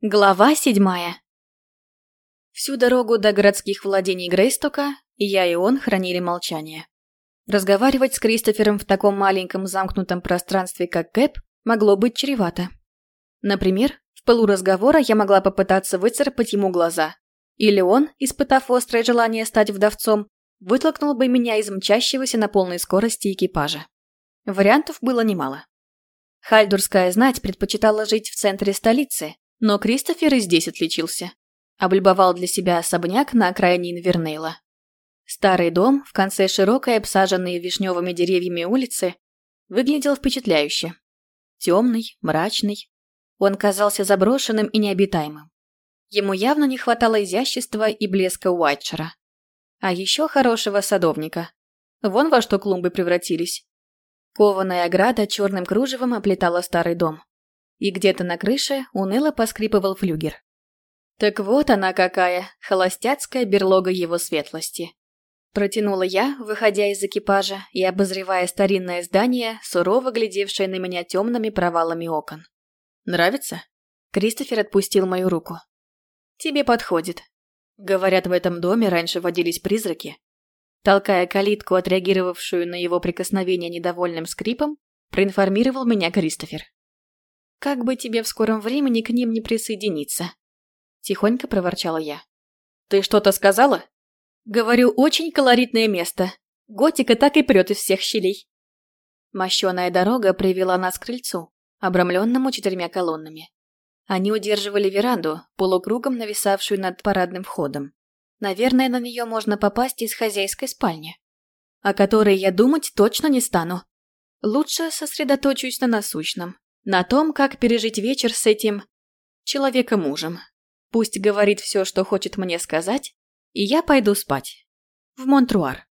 Глава седьмая Всю дорогу до городских владений Грейстока я и он хранили молчание. Разговаривать с Кристофером в таком маленьком замкнутом пространстве, как Кэп, могло быть чревато. Например, в пылу разговора я могла попытаться выцарапать ему глаза. Или он, испытав острое желание стать вдовцом, вытолкнул бы меня из мчащегося на полной скорости экипажа. Вариантов было немало. Хальдурская знать предпочитала жить в центре столицы, но Кристофер и здесь отличился. Облюбовал для себя особняк на окраине Инвернейла. Старый дом в конце широкой, обсаженной вишневыми деревьями улицы, выглядел впечатляюще. Темный, мрачный. Он казался заброшенным и необитаемым. Ему явно не хватало изящества и блеска Уайтшера. А еще хорошего садовника. Вон во что клумбы превратились. Кованая ограда черным кружевом оплетала старый дом и где-то на крыше уныло поскрипывал флюгер. Так вот она какая, холостяцкая берлога его светлости. Протянула я, выходя из экипажа и обозревая старинное здание, сурово глядевшее на меня темными провалами окон. «Нравится?» Кристофер отпустил мою руку. «Тебе подходит. Говорят, в этом доме раньше водились призраки». Толкая калитку, отреагировавшую на его прикосновение недовольным скрипом, проинформировал меня Кристофер. Как бы тебе в скором времени к ним не присоединиться?» Тихонько проворчала я. «Ты что-то сказала?» «Говорю, очень колоритное место. Готика так и прет из всех щелей». Мощеная дорога привела нас к крыльцу, обрамленному четырьмя колоннами. Они удерживали веранду, полукругом нависавшую над парадным входом. Наверное, на нее можно попасть из хозяйской спальни. О которой я думать точно не стану. Лучше сосредоточусь на насущном на том, как пережить вечер с этим человеком-мужем. Пусть говорит все, что хочет мне сказать, и я пойду спать. В Монтруар.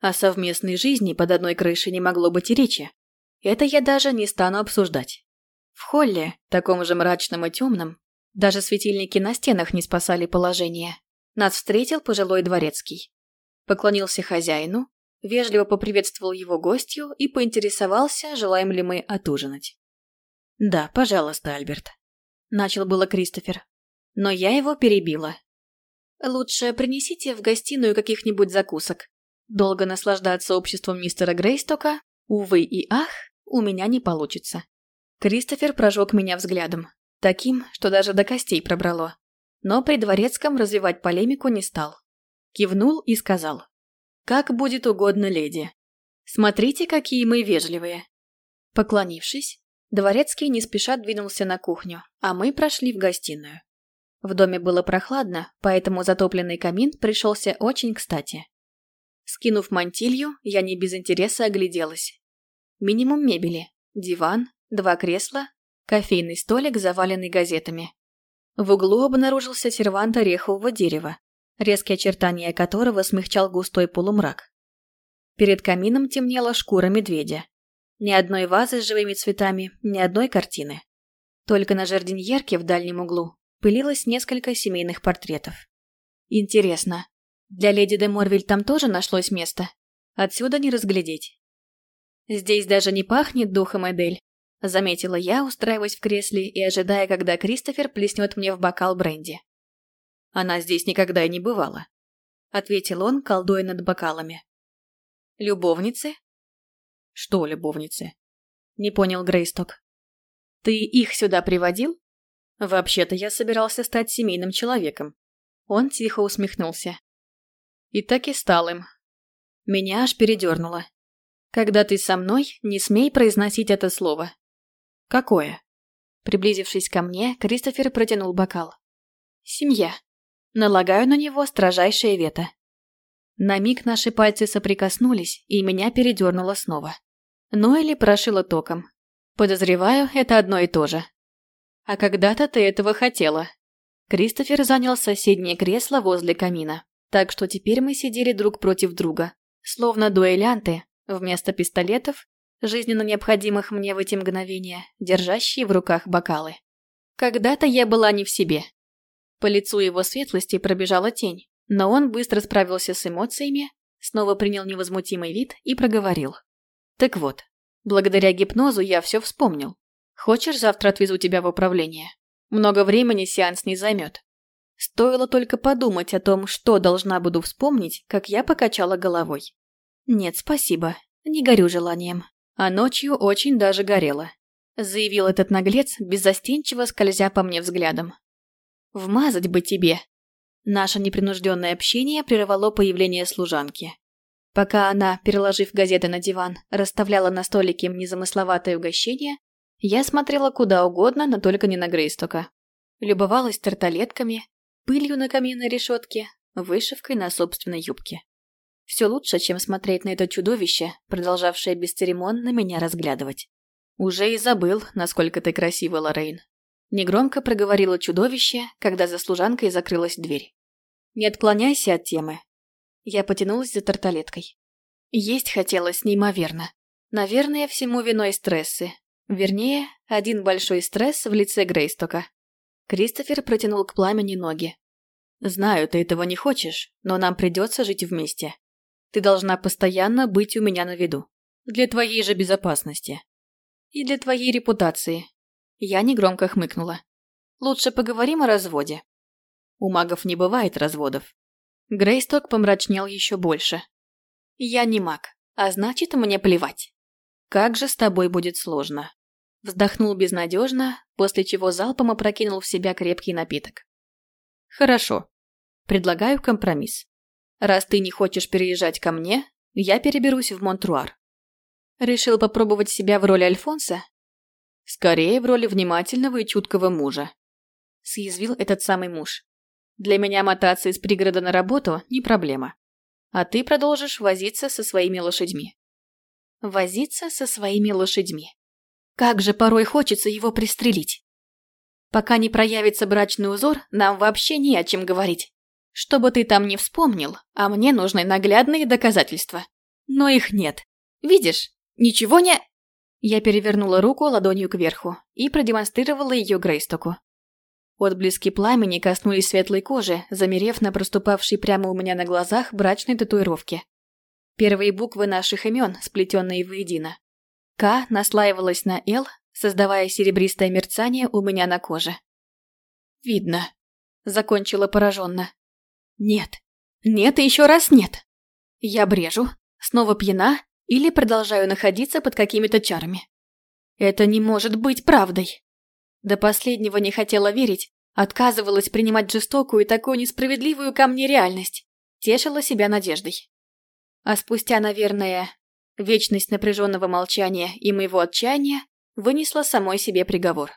О совместной жизни под одной крышей не могло быть и речи. Это я даже не стану обсуждать. В холле, таком же мрачном и темном, даже светильники на стенах не спасали положение. Нас встретил пожилой дворецкий. Поклонился хозяину, вежливо поприветствовал его гостью и поинтересовался, желаем ли мы отужинать. «Да, пожалуйста, Альберт», — начал было Кристофер. Но я его перебила. «Лучше принесите в гостиную каких-нибудь закусок. Долго наслаждаться обществом мистера Грейстока, увы и ах, у меня не получится». Кристофер прожег меня взглядом, таким, что даже до костей пробрало. Но при дворецком развивать полемику не стал. Кивнул и сказал. «Как будет угодно, леди. Смотрите, какие мы вежливые». Поклонившись, Дворецкий не спеша двинулся на кухню, а мы прошли в гостиную. В доме было прохладно, поэтому затопленный камин пришелся очень кстати. Скинув мантилью, я не без интереса огляделась. Минимум мебели, диван, два кресла, кофейный столик, заваленный газетами. В углу обнаружился сервант орехового дерева, резкие очертания которого смягчал густой полумрак. Перед камином темнела шкура медведя. Ни одной вазы с живыми цветами, ни одной картины. Только на жардиньерке в дальнем углу пылилось несколько семейных портретов. Интересно, для леди де Морвиль там тоже нашлось место? Отсюда не разглядеть. Здесь даже не пахнет духом Эдель, заметила я, устраиваясь в кресле и ожидая, когда Кристофер плеснет мне в бокал бренди. Она здесь никогда и не бывала, ответил он, колдуя над бокалами. Любовницы? «Что, любовницы?» Не понял Грейсток. «Ты их сюда приводил?» «Вообще-то я собирался стать семейным человеком». Он тихо усмехнулся. И так и стал им. Меня аж передернуло. «Когда ты со мной, не смей произносить это слово». «Какое?» Приблизившись ко мне, Кристофер протянул бокал. «Семья. Налагаю на него строжайшее вето». На миг наши пальцы соприкоснулись, и меня передернуло снова или прошила током. Подозреваю, это одно и то же. А когда-то ты этого хотела. Кристофер занял соседнее кресло возле камина, так что теперь мы сидели друг против друга, словно дуэлянты, вместо пистолетов, жизненно необходимых мне в эти мгновения, держащие в руках бокалы. Когда-то я была не в себе. По лицу его светлости пробежала тень, но он быстро справился с эмоциями, снова принял невозмутимый вид и проговорил. Так вот, благодаря гипнозу я все вспомнил. Хочешь, завтра отвезу тебя в управление? Много времени сеанс не займет. Стоило только подумать о том, что должна буду вспомнить, как я покачала головой. Нет, спасибо, не горю желанием. А ночью очень даже горела. Заявил этот наглец, беззастенчиво скользя по мне взглядом. Вмазать бы тебе. Наше непринужденное общение прервало появление служанки. Пока она, переложив газеты на диван, расставляла на столике незамысловатое угощение, я смотрела куда угодно, но только не на Грейстока. Любовалась тарталетками, пылью на каминной решетке, вышивкой на собственной юбке. Все лучше, чем смотреть на это чудовище, продолжавшее бесцеремонно меня разглядывать. «Уже и забыл, насколько ты красива, Лоррейн». Негромко проговорило чудовище, когда за служанкой закрылась дверь. «Не отклоняйся от темы». Я потянулась за тарталеткой. Есть хотелось неимоверно. Наверное, всему виной стрессы. Вернее, один большой стресс в лице Грейстока. Кристофер протянул к пламени ноги. «Знаю, ты этого не хочешь, но нам придется жить вместе. Ты должна постоянно быть у меня на виду. Для твоей же безопасности. И для твоей репутации». Я негромко хмыкнула. «Лучше поговорим о разводе». У магов не бывает разводов. Грейсток помрачнел еще больше. «Я не маг, а значит, мне плевать. Как же с тобой будет сложно». Вздохнул безнадежно, после чего залпом опрокинул в себя крепкий напиток. «Хорошо. Предлагаю компромисс. Раз ты не хочешь переезжать ко мне, я переберусь в Монтруар». Решил попробовать себя в роли Альфонса? Скорее, в роли внимательного и чуткого мужа. Съязвил этот самый муж. Для меня мотаться из пригорода на работу не проблема. А ты продолжишь возиться со своими лошадьми. Возиться со своими лошадьми. Как же порой хочется его пристрелить. Пока не проявится брачный узор, нам вообще не о чем говорить. Что бы ты там ни вспомнил, а мне нужны наглядные доказательства. Но их нет. Видишь, ничего не... Я перевернула руку ладонью кверху и продемонстрировала ее Грейстоку. Отблески пламени коснулись светлой кожи, замерев на проступавшей прямо у меня на глазах брачной татуировке. Первые буквы наших имен, сплетенные воедино. К наслаивалась на Л, создавая серебристое мерцание у меня на коже. «Видно», — закончила пораженно. «Нет. Нет и еще раз нет. Я брежу, снова пьяна или продолжаю находиться под какими-то чарами. Это не может быть правдой». До последнего не хотела верить, отказывалась принимать жестокую и такую несправедливую ко мне реальность, тешила себя надеждой. А спустя, наверное, Вечность напряженного молчания и моего отчаяния вынесла самой себе приговор.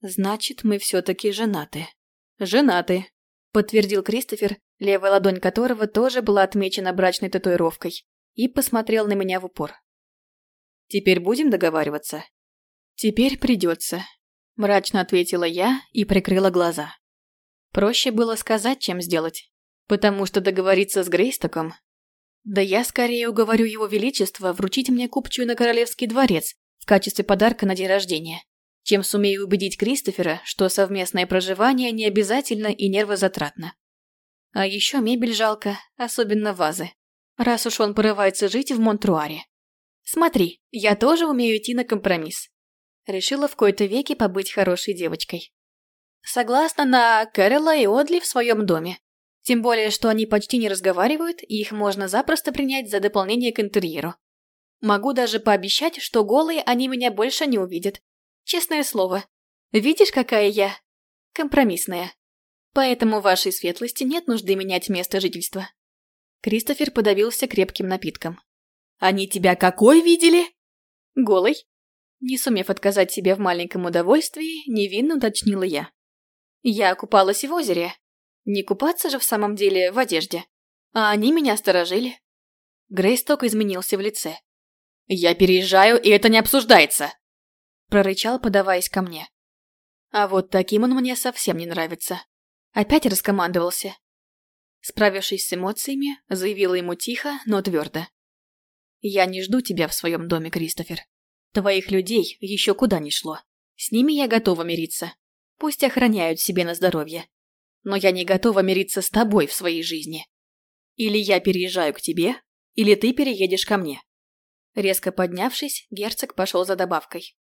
«Значит, мы все-таки женаты». «Женаты», — подтвердил Кристофер, левая ладонь которого тоже была отмечена брачной татуировкой, и посмотрел на меня в упор. «Теперь будем договариваться?» «Теперь придется», — мрачно ответила я и прикрыла глаза. Проще было сказать, чем сделать, потому что договориться с Грейстоком да я скорее уговорю его величество вручить мне купчую на королевский дворец в качестве подарка на день рождения, чем сумею убедить Кристофера, что совместное проживание не обязательно и нервозатратно. А еще мебель жалко, особенно вазы, раз уж он порывается жить в Монтруаре. Смотри, я тоже умею идти на компромисс. Решила в кои-то веки побыть хорошей девочкой. Согласна на Кэрола и Одли в своем доме, тем более, что они почти не разговаривают, и их можно запросто принять за дополнение к интерьеру. Могу даже пообещать, что голые они меня больше не увидят. Честное слово. Видишь, какая я? Компромиссная. Поэтому вашей светлости нет нужды менять место жительства. Кристофер подавился крепким напитком. Они тебя какой видели? Голый. Не сумев отказать себе в маленьком удовольствии, невинно уточнила я. Я купалась в озере, не купаться же в самом деле в одежде. А они меня сторожили. Грейсток изменился в лице. «Я переезжаю, и это не обсуждается!» Прорычал, подаваясь ко мне. А вот таким он мне совсем не нравится. Опять раскомандовался. Справившись с эмоциями, заявила ему тихо, но твердо. «Я не жду тебя в своем доме, Кристофер. Твоих людей еще куда ни шло. С ними я готова мириться. Пусть охраняют себе на здоровье но я не готова мириться с тобой в своей жизни. Или я переезжаю к тебе, или ты переедешь ко мне». Резко поднявшись, герцог пошел за добавкой.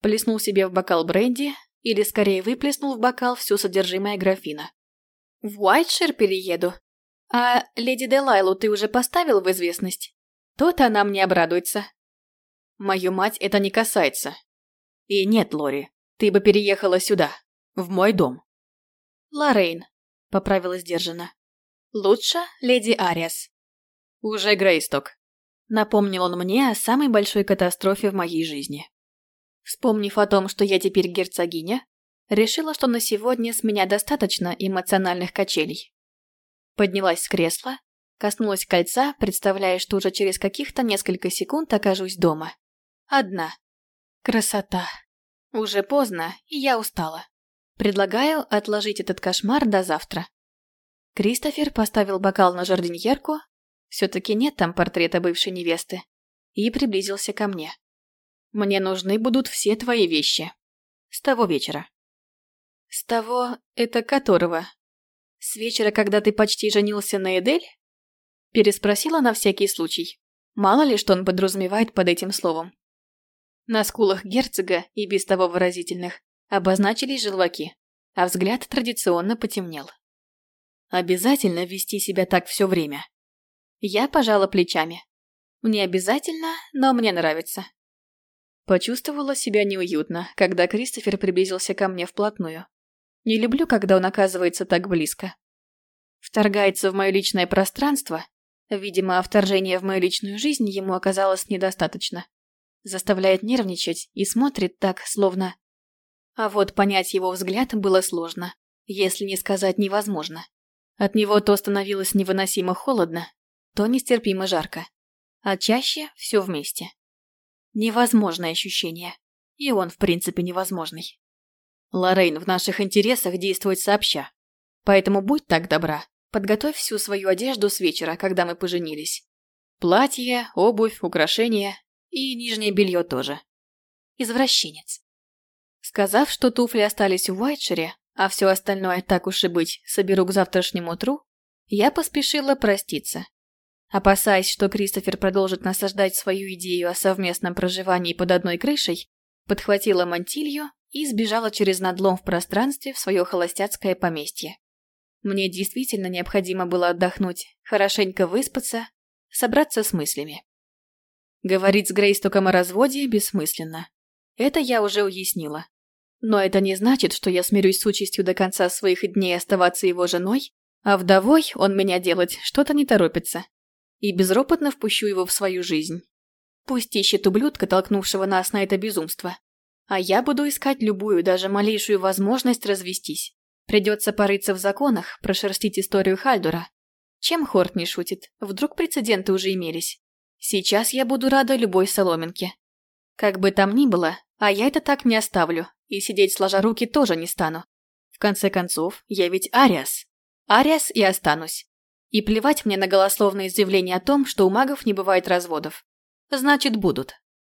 Плеснул себе в бокал бренди, Или скорее выплеснул в бокал все содержимое графина. «В Уайтшир перееду. А леди Делайлу ты уже поставил в известность? То-то она мне обрадуется». «Мою мать это не касается». «И нет, Лори, ты бы переехала сюда, в мой дом». «Лоррейн», — поправила сдержанно. «Лучше леди Ариас». «Уже Грейсток», — напомнил он мне о самой большой катастрофе в моей жизни. Вспомнив о том, что я теперь герцогиня, решила, что на сегодня с меня достаточно эмоциональных качелей. Поднялась с кресла, коснулась кольца, представляя, что уже через каких-то несколько секунд окажусь дома. Одна. Красота. Уже поздно, и я устала. Предлагаю отложить этот кошмар до завтра. Кристофер поставил бокал на жардиньерку, все-таки нет там портрета бывшей невесты, и приблизился ко мне. Мне нужны будут все твои вещи. С того вечера. С того... это которого? С вечера, когда ты почти женился на Эдель? Переспросила на всякий случай. Мало ли, что он подразумевает под этим словом. На скулах герцога, и без того выразительных, обозначились желваки, а взгляд традиционно потемнел. Обязательно вести себя так все время. Я пожала плечами. Мне обязательно, но мне нравится. Почувствовала себя неуютно, когда Кристофер приблизился ко мне вплотную. Не люблю, когда он оказывается так близко. Вторгается в мое личное пространство. Видимо, вторжение в мою личную жизнь ему оказалось недостаточно. Заставляет нервничать и смотрит так, словно... А вот понять его взгляд было сложно, если не сказать невозможно. От него то становилось невыносимо холодно, то нестерпимо жарко. А чаще все вместе. Невозможное ощущение. И он, в принципе, невозможный. Лоррейн, в наших интересах действовать сообща. Поэтому будь так добра, подготовь всю свою одежду с вечера, когда мы поженились. Платье, обувь, украшения и нижнее белье тоже. Извращенец. Сказав, что туфли остались в Уайтшире, а все остальное, так уж и быть, соберу к завтрашнему утру, я поспешила проститься Опасаясь, что Кристофер продолжит насаждать свою идею о совместном проживании под одной крышей, подхватила мантилью и сбежала через надлом в пространстве в свое холостяцкое поместье. Мне действительно необходимо было отдохнуть, хорошенько выспаться, собраться с мыслями. Говорить с Грейстоком о разводе бессмысленно. Это я уже уяснила. Но это не значит, что я смирюсь с участью до конца своих дней оставаться его женой, а вдовой он меня делать что-то не торопится и безропотно впущу его в свою жизнь. Пусть ищет ублюдка, толкнувшего нас на это безумство. А я буду искать любую, даже малейшую возможность развестись. Придется порыться в законах, прошерстить историю Хальдура. Чем Хорт не шутит? Вдруг прецеденты уже имелись? Сейчас я буду рада любой соломинке. Как бы там ни было, а я это так не оставлю, и сидеть сложа руки тоже не стану. В конце концов, я ведь Ариас. Ариас и останусь. И плевать мне на голословные заявления о том, что у магов не бывает разводов. Значит, будут.